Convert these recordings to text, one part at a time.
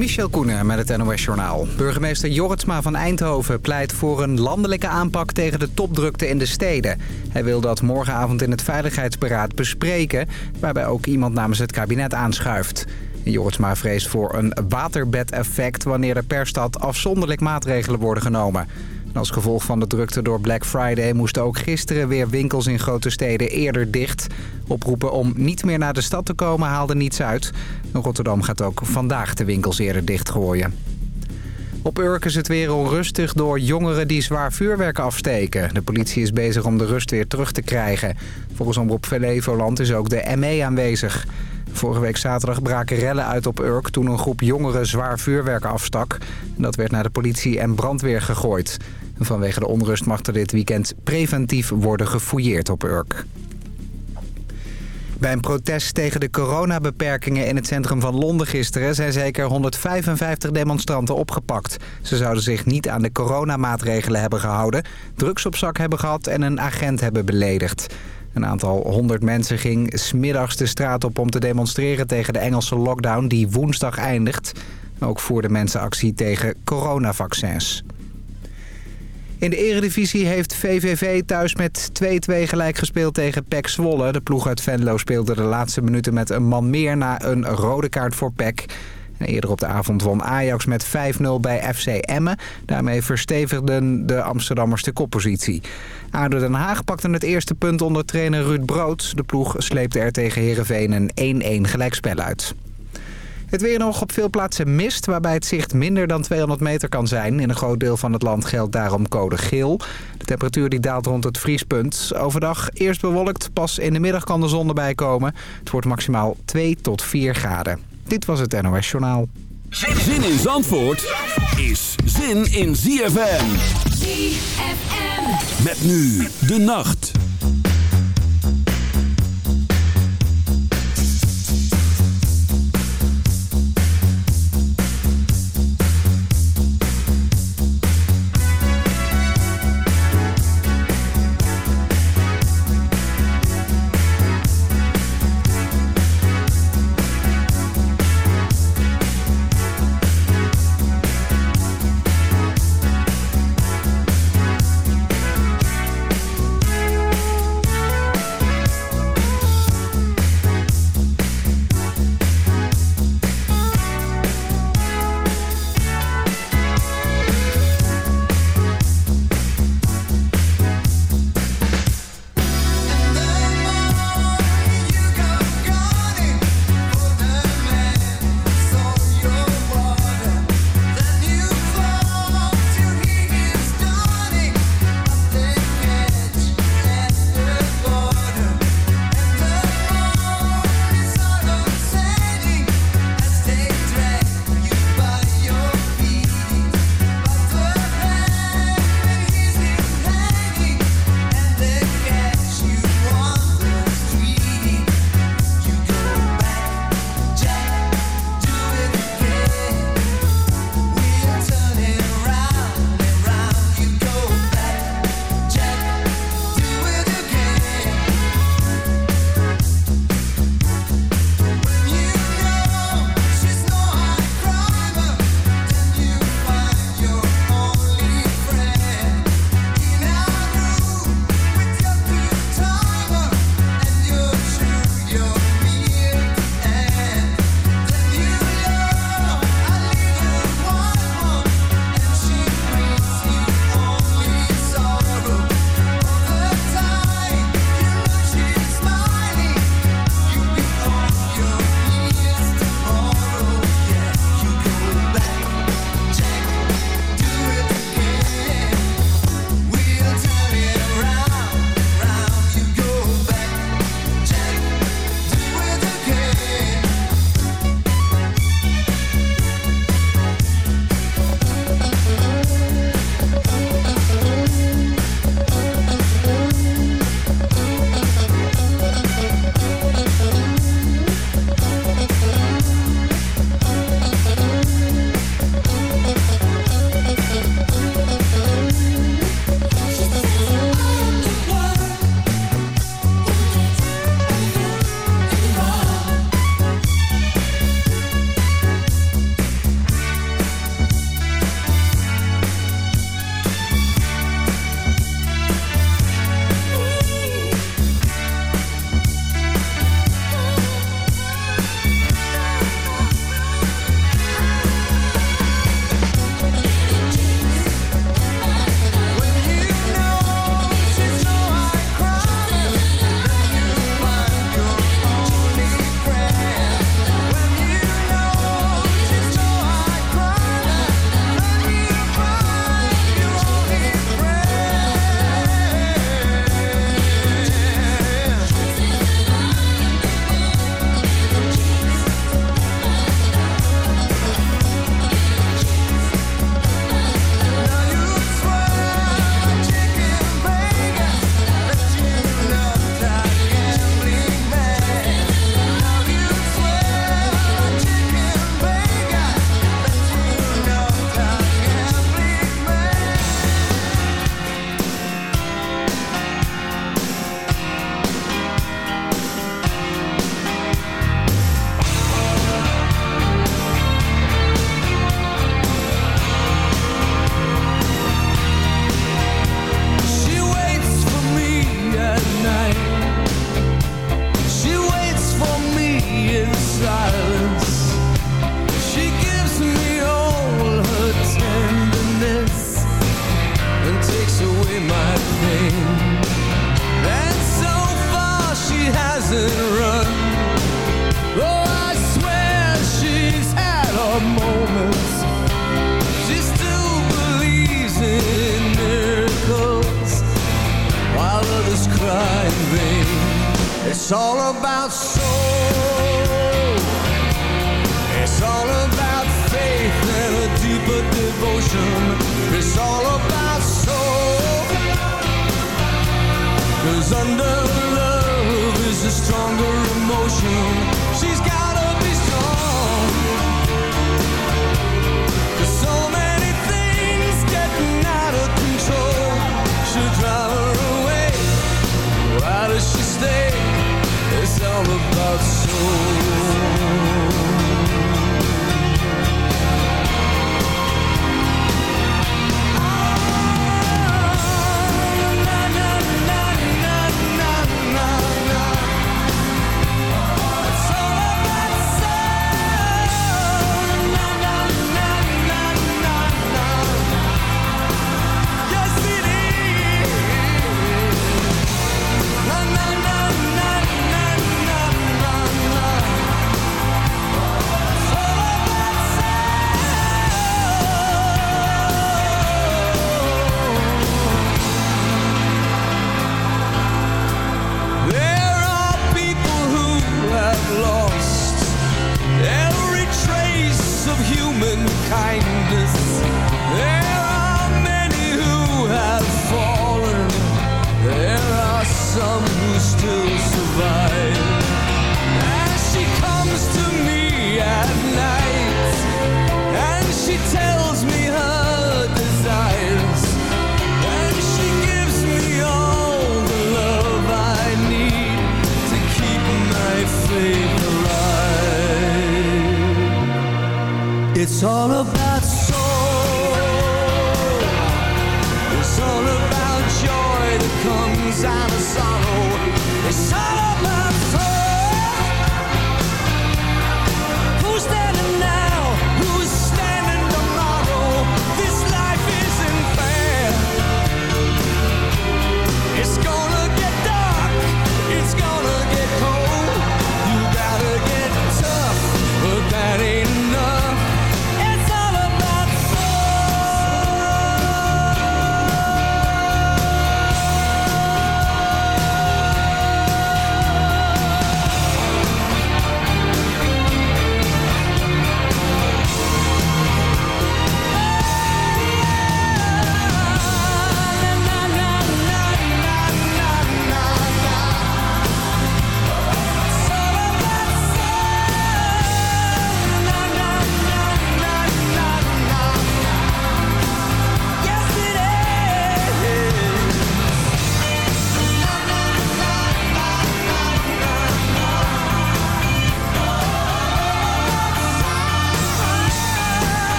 Michel Koenen met het NOS-journaal. Burgemeester Jorritsma van Eindhoven pleit voor een landelijke aanpak tegen de topdrukte in de steden. Hij wil dat morgenavond in het Veiligheidsberaad bespreken... waarbij ook iemand namens het kabinet aanschuift. Jorritsma vreest voor een waterbedeffect wanneer er per stad afzonderlijk maatregelen worden genomen. Als gevolg van de drukte door Black Friday moesten ook gisteren weer winkels in grote steden eerder dicht. Oproepen om niet meer naar de stad te komen haalde niets uit. Rotterdam gaat ook vandaag de winkels eerder dichtgooien. Op Urk is het weer onrustig door jongeren die zwaar vuurwerk afsteken. De politie is bezig om de rust weer terug te krijgen. Volgens Omroep Flevoland is ook de ME aanwezig. Vorige week zaterdag braken rellen uit op Urk toen een groep jongeren zwaar vuurwerk afstak. Dat werd naar de politie en brandweer gegooid. Vanwege de onrust mag er dit weekend preventief worden gefouilleerd op Urk. Bij een protest tegen de coronabeperkingen in het centrum van Londen gisteren... zijn zeker 155 demonstranten opgepakt. Ze zouden zich niet aan de coronamaatregelen hebben gehouden... drugs op zak hebben gehad en een agent hebben beledigd. Een aantal honderd mensen ging smiddags de straat op om te demonstreren tegen de Engelse lockdown die woensdag eindigt. Ook voerden mensen actie tegen coronavaccins. In de eredivisie heeft VVV thuis met 2-2 gelijk gespeeld tegen PEC Zwolle. De ploeg uit Venlo speelde de laatste minuten met een man meer na een rode kaart voor PEC. eerder op de avond won Ajax met 5-0 bij FC Emmen. Daarmee verstevigden de Amsterdammers de koppositie. ADO Den Haag pakte het eerste punt onder trainer Ruud Brood. De ploeg sleepte er tegen Heerenveen een 1-1 gelijkspel uit. Het weer nog op veel plaatsen mist, waarbij het zicht minder dan 200 meter kan zijn. In een groot deel van het land geldt daarom code geel. De temperatuur die daalt rond het vriespunt. Overdag eerst bewolkt, pas in de middag kan de zon erbij komen. Het wordt maximaal 2 tot 4 graden. Dit was het NOS Journaal. Zin in Zandvoort is zin in ZFM. ZFM. Met nu de nacht.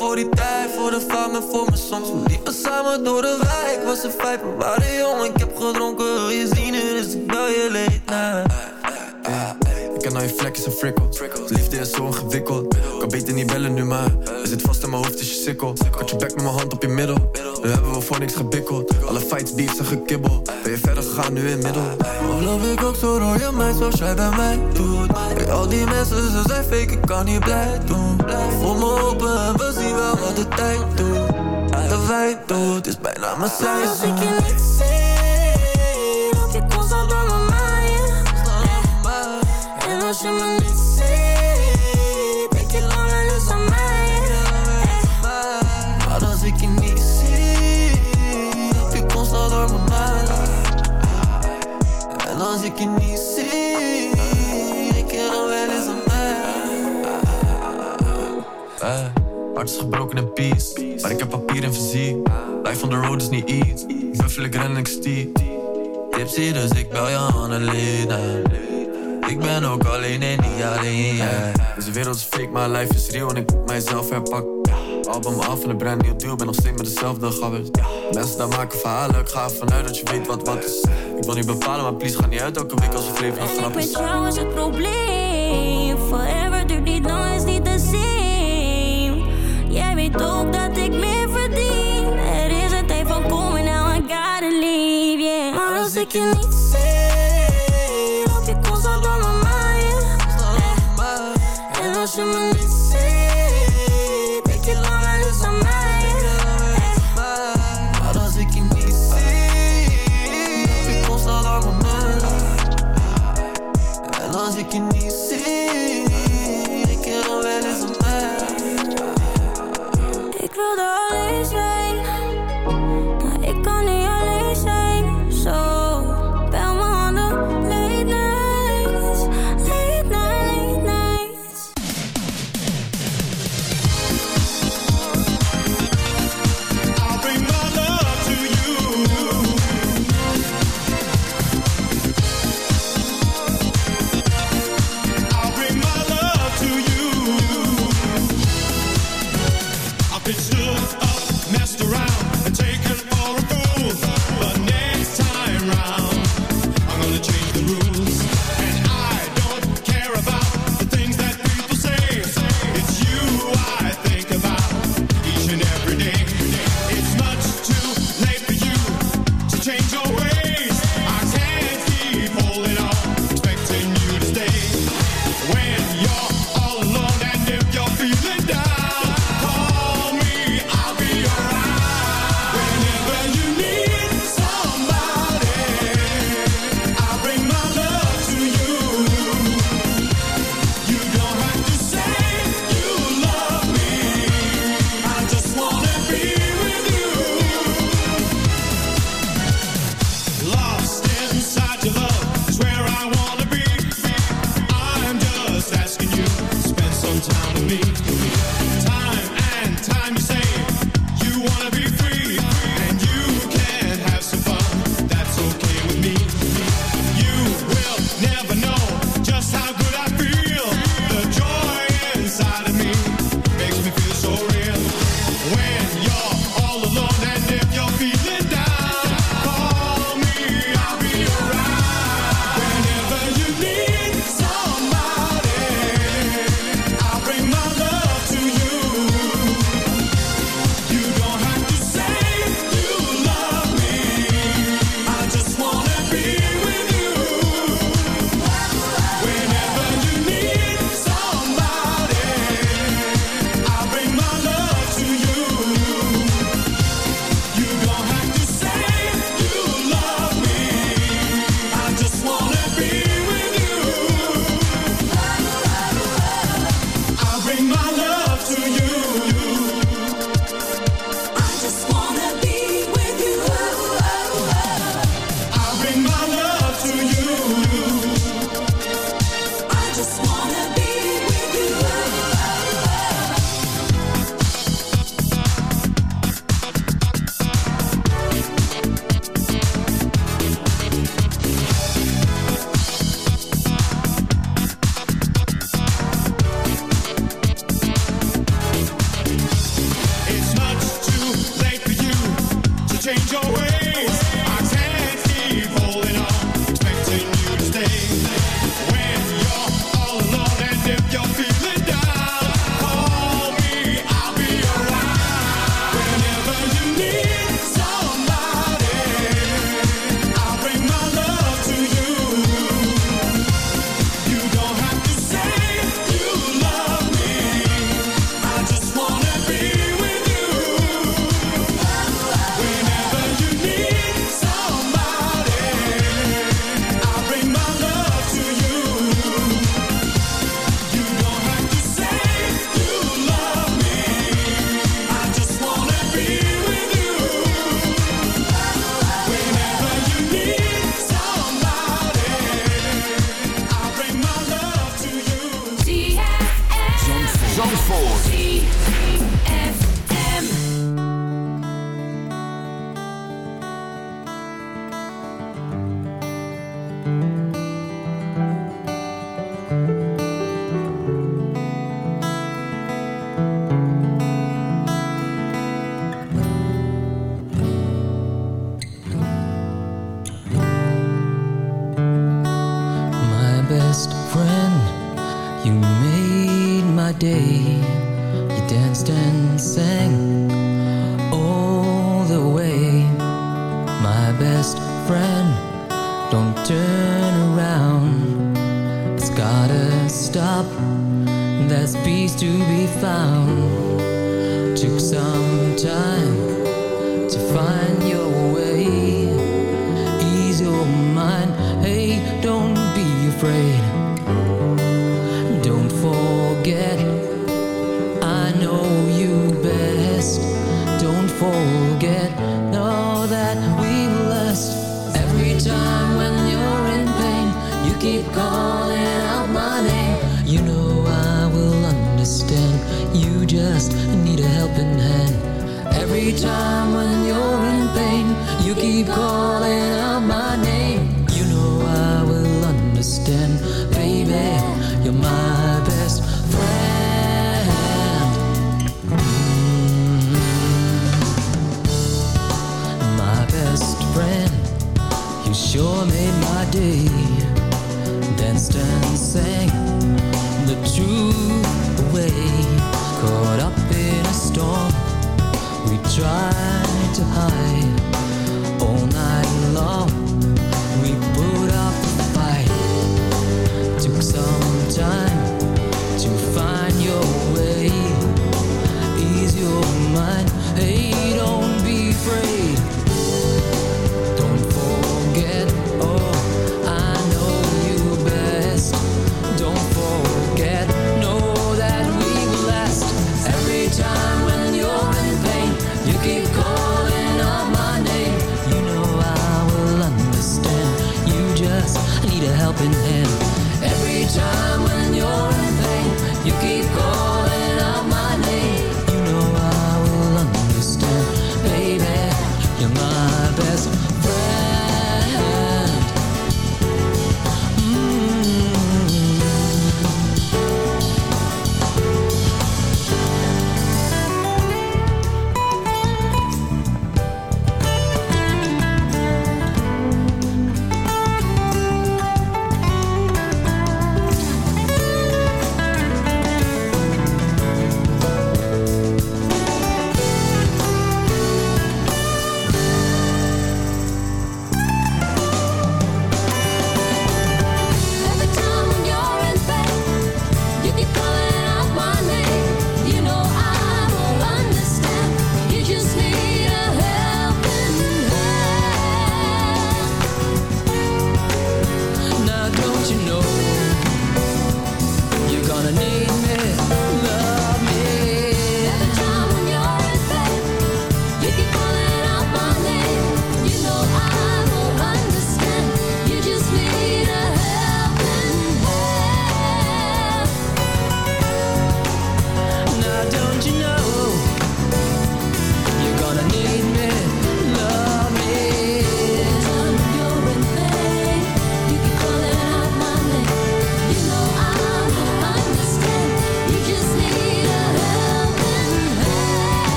voor die tijd, voor de fam en voor me soms. We liepen samen door de wijk, was een vijf, we waren jong. Ik heb gedronken, je zien nu, dus ik bel je leed kijken naar je vlekken en. Liefde is zo ingewikkeld. Kan beter niet bellen nu, maar er zit vast in mijn hoofd is je sikkel. had je back met mijn hand op je middel. Nu hebben we voor niks gebikkeld. Alle fights, beefs en gekibbel. Ben je verder gegaan nu in middel? Of loop ik ook zo door je meid zoals jij bij mij doet? Hey, al die mensen, ze zijn fake, ik kan niet blij doen. Voel me open en we zien wel wat de tijd doet. De wij doet, is bijna mijn seizoen. als je me niet ziet Denk je langer dus aan mij. Eh. Hey. Maar als ik je niet zie? Heb je constant door mijn mind En als ik je niet zie Denk je dan wel aan mij. Hey. Hart is gebroken in peace Maar ik heb papier en fysiek. Life on the road is niet iets. Ik buffel, ik ren en ik stiep Tipsy, dus ik bel je Annalena ik ben ook alleen en niet alleen, yeah. Deze wereld is fake, maar life is real en ik moet mijzelf herpakken. Album af en een brand nieuw deal, ben nog steeds met dezelfde gabbers. Mensen daar maken verhalen, ik ga ervan uit dat je weet wat wat is. Ik wil niet bepalen, maar please ga niet uit elke week als het leven nog En ik grap is. jou is het probleem. Forever duurt niet lang, is niet the same. Jij weet ook dat ik meer verdien. Er is een tijd van komen, now I gotta leave, yeah. Maar als ik je niet als je me niet ziet, dan wel eens aan mij. Maar als ik je niet zie, ik constant aan mind. En als ik je niet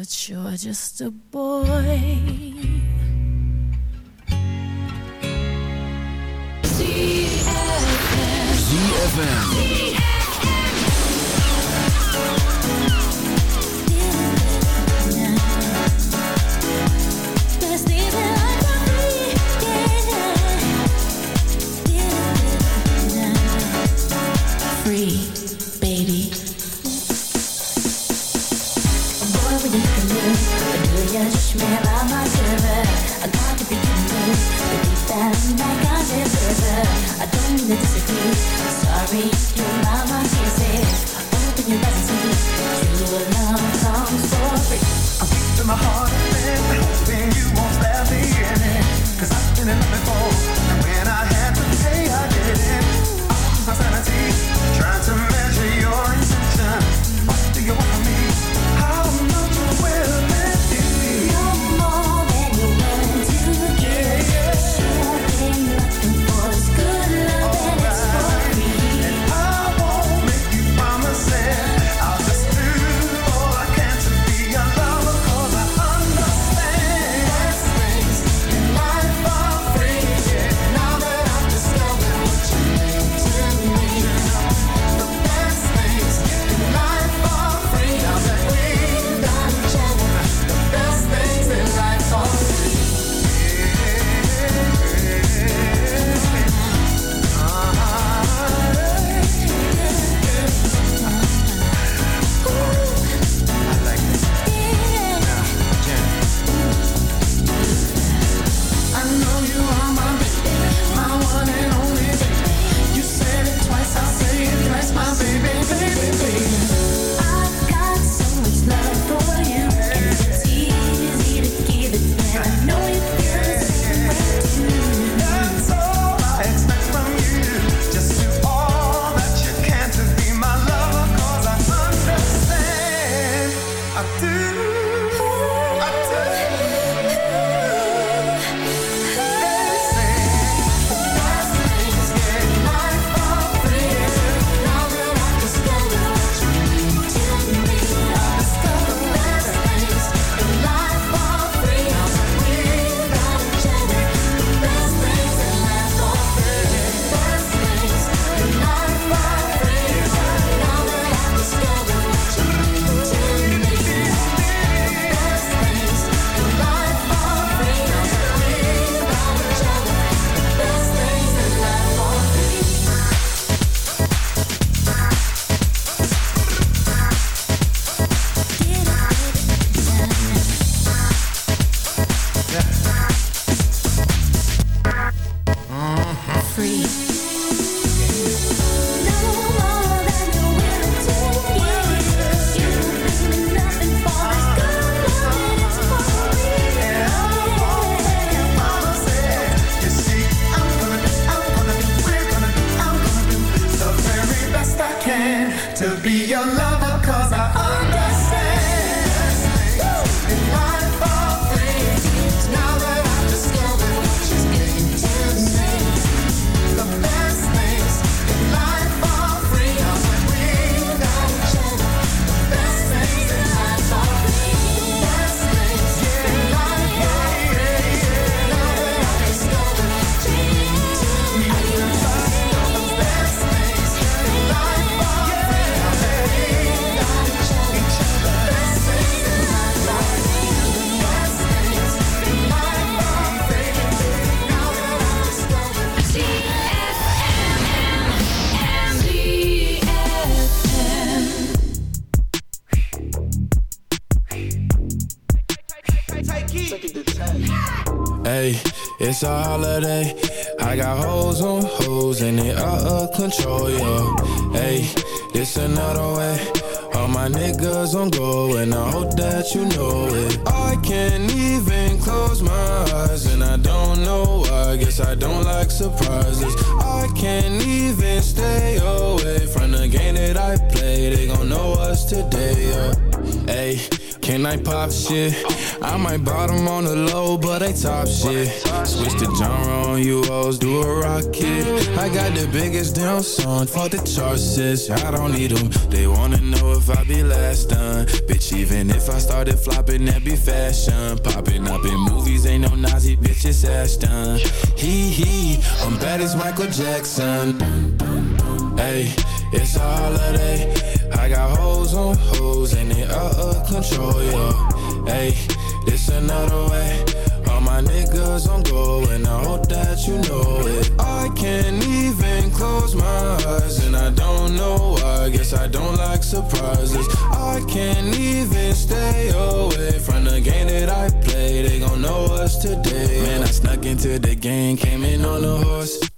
but you're just a boy. ZFM. I got hoes on hoes and they out of control, yo. Hey, it's another way. All my niggas on go and I hope that you know it. I can't even close my eyes and I don't know why. Guess I don't like surprises. I can't even stay away from the game that I play. They gon' know us today, yeah. Hey, can I pop shit? I might bottom on the low, but I top shit. Switch the genre on you hoes, do a rocket. I got the biggest damn song, fuck the charts. I don't need them. They wanna know if I be last done. Bitch, even if I started flopping, that be fashion. Popping up in movies, ain't no Nazi bitch, it's Ashton. Hee hee, I'm bad as Michael Jackson. Hey, it's a holiday. I got hoes on hoes and they out of control, yo. Hey, this another way. All my niggas on go and I hope that you know it. I can't even close my eyes and I don't know why. Guess I don't like surprises. I can't even stay away from the game that I play. They gon' know us today. Man, I snuck into the game, came in on a horse.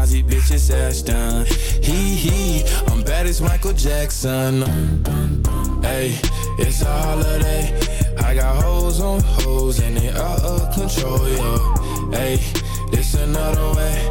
Nazi bitch, it's Ashton. Hee hee, I'm bad as Michael Jackson. Hey, it's a holiday. I got hoes on hoes and they out of control, yo. Hey, this another way.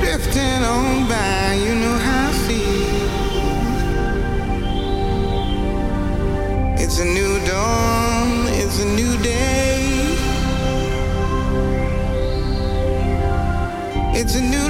Drifting on by, you know how I feel. It's a new dawn, it's a new day. It's a new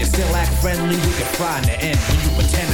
You still act friendly, we can in the end. When you pretend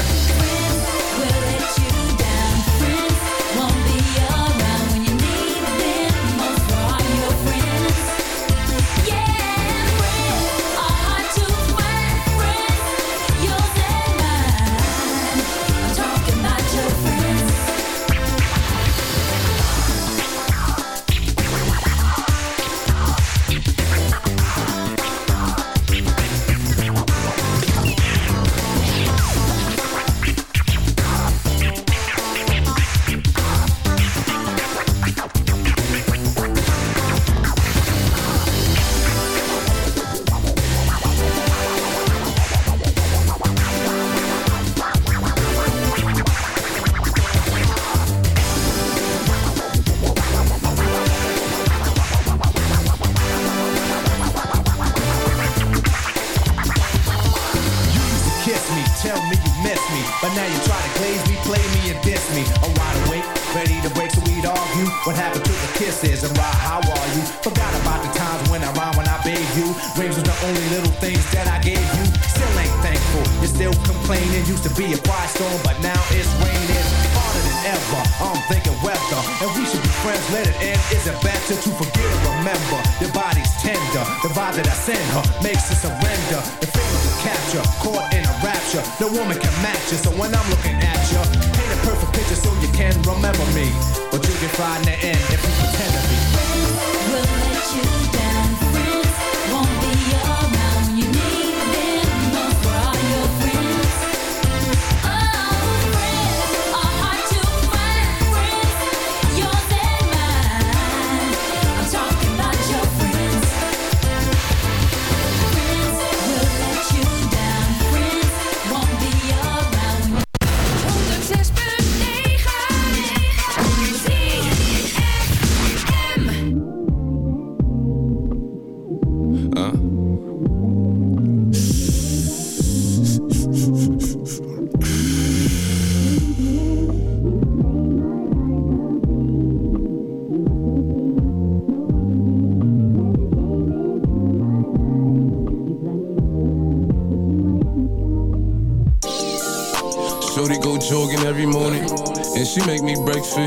woman can match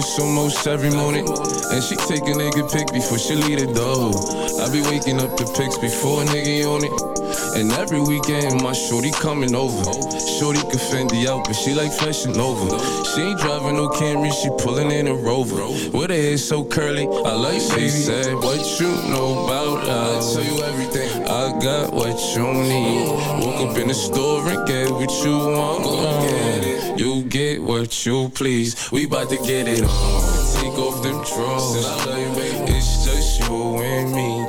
breakfast almost every morning. And she take a nigga pic before she leave the door. I be waking up the pics before a nigga on it. And every weekend my shorty coming over. Shorty can Fendi out, but she like fashion over. She ain't driving no Camry, she pulling in a Rover. With her hair so curly, I like she said, what you know about? I tell you everything. Got what you need. Woke up in the store and get what you want. Yeah. You get what you please. We bout to get it on. Take off them drawers. It's just you and me.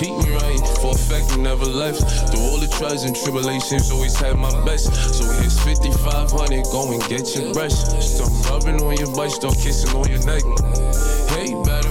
keep me right, for a fact you never left. Through all the trials and tribulations, always had my best. So here's 5500, go and get your brush. Start rubbing on your butt, start kissing on your neck. Hey, better,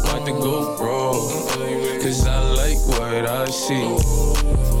about to go wrong. Cause I like what I see.